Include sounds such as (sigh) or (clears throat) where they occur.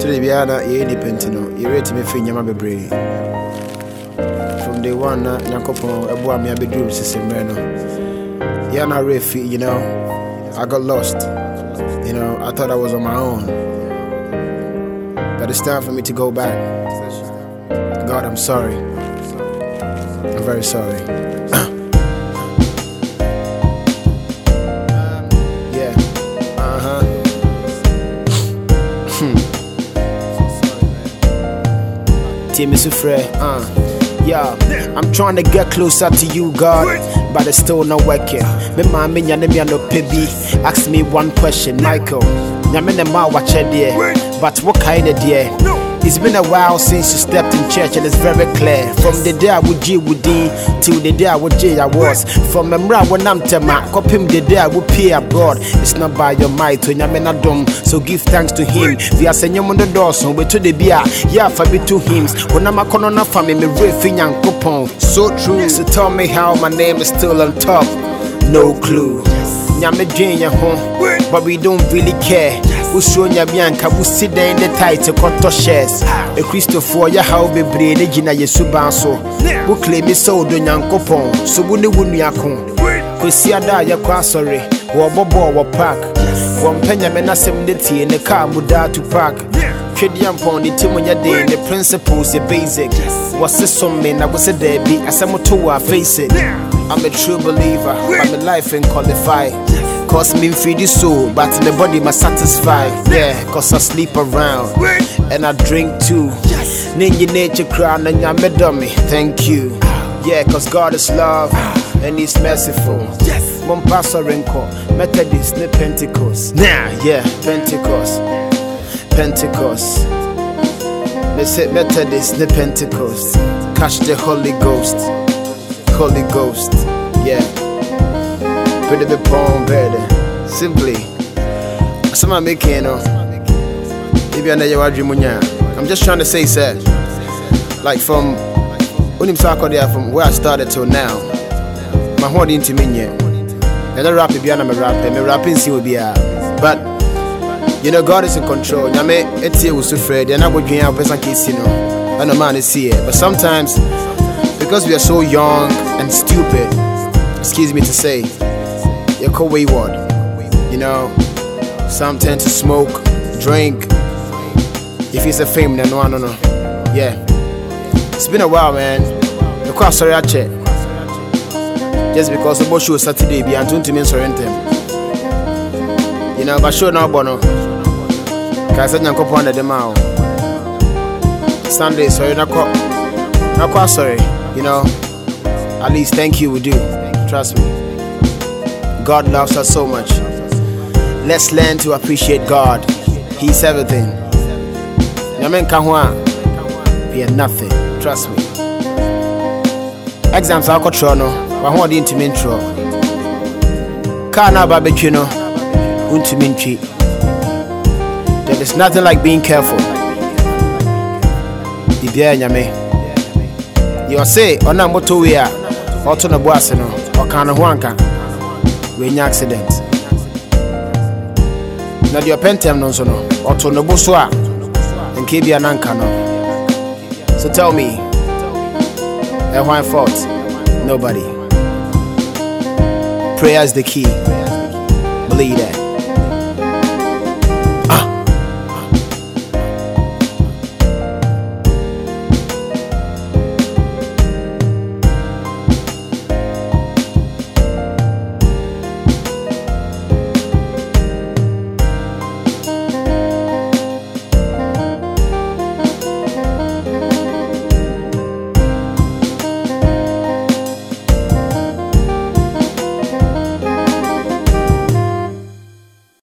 Today biara na yɛyɛ nipa nti no yɛrɛtumi firi nneɛma bebree from day one na nyankopɔn ɛboa me abɛduru sese mmerɛ no yɛa na werɛ fi you know i got lost. You know i thought i was on my own. But it's time for me to go back. God i'm sorry. I'm very sorry. (clears throat) Yeah. Uh-huh. Tie (clears throat) so frɛ, uh. Yeah, I'm trying to get closer to you, God, but it's still not working. Me me nyane me no pebi. Ask me one question, Michael. Nyame ne ma wache deɛ, but what kind of deɛ? It's been a while since you stepped in church, and it's very clear. From the day I would G would D till the day I would J I was. From Memra when I'm Tema, copy the day I would pay abroad. It's not by your might, when you're not dumb. So give thanks to him. We are saying on the door, so we to the beer. Yeah, for me two hymns. When I'm a corner family, me riffing and coupon. So true. So tell me how my name is still on top. No clue. Nyame dwen yɛn ho, but we don't really care. Wosuro nyame anka wosi dɛn de title kɔtɔ shares. Ekristofoɔ yɛ haw bebree ne gyina Yesu ban so. Woklemi sɛ wodɔ Nyankopɔn, so wo ne wo nua ko. Kwesi ada a yɛkɔ asɔre, wɔbɔ bɔɔl wɔ park. Wɔmpɛ nyame n'asɛm de tie ne kaa mu daa to park. Twedeɛ mpɔn ne ti mu nyɛ den, ne principles yɛ basic. Wɔse som me na wose daabi, asɛm to wɔ a face it. I'm a true believer, but my life ain't qualified. Cause me feed the soul, but the body must satisfy. Yeah, cause I sleep around and I drink too. Ninja nature crown and ya dummy. Thank you. Yeah, cause God is love and He's merciful. Mon pastor Renko, Methodist, ne Pentecost. Nah, yeah, Pentecost. Pentecost. They said Methodist, ne Pentecost. Catch the Holy Ghost. Holy Ghost. Yeah. Put it upon better. Simply. Some making no. Maybe I know your dream I'm just trying to say, sir. Like from when talk there from where I started till now. My whole into me yet. And I rap beyond I'm a rapper. Me rapping see will be a but you know God is in control. Nyame etie wo so Fred and I would dream person case you know. I know man is here. But sometimes because we are so young and stupid, excuse me to say, you're wayward. You know, some tend to smoke, drink. If it's a fame, then no, no, no. Yeah. It's been a while, man. The quite sorry I check. Just because the show Saturday be Anton to me them. You know, but sure now, Bono. Cause I can't under the mouth. Sunday, sorry, not quite sorry. You know, at least thank you, we do. Trust me. God loves us so much. Let's learn to appreciate God. He's everything. Yamen kahwa be nothing. Trust me. Exams are control no. De ntimi ntro. Car na ba betwe no. Untimi ntwi. There is nothing like being careful. Bibia nyame. You say ɔna moto wei a ɔto no bo ase no ɔka ne wenya accident. Na deɛ ɔpɛ no nso no. Ɔto ne bo so a nke bia no so tell me eh, ɛhwan fault? Nobody. Prayer is the key. Believe that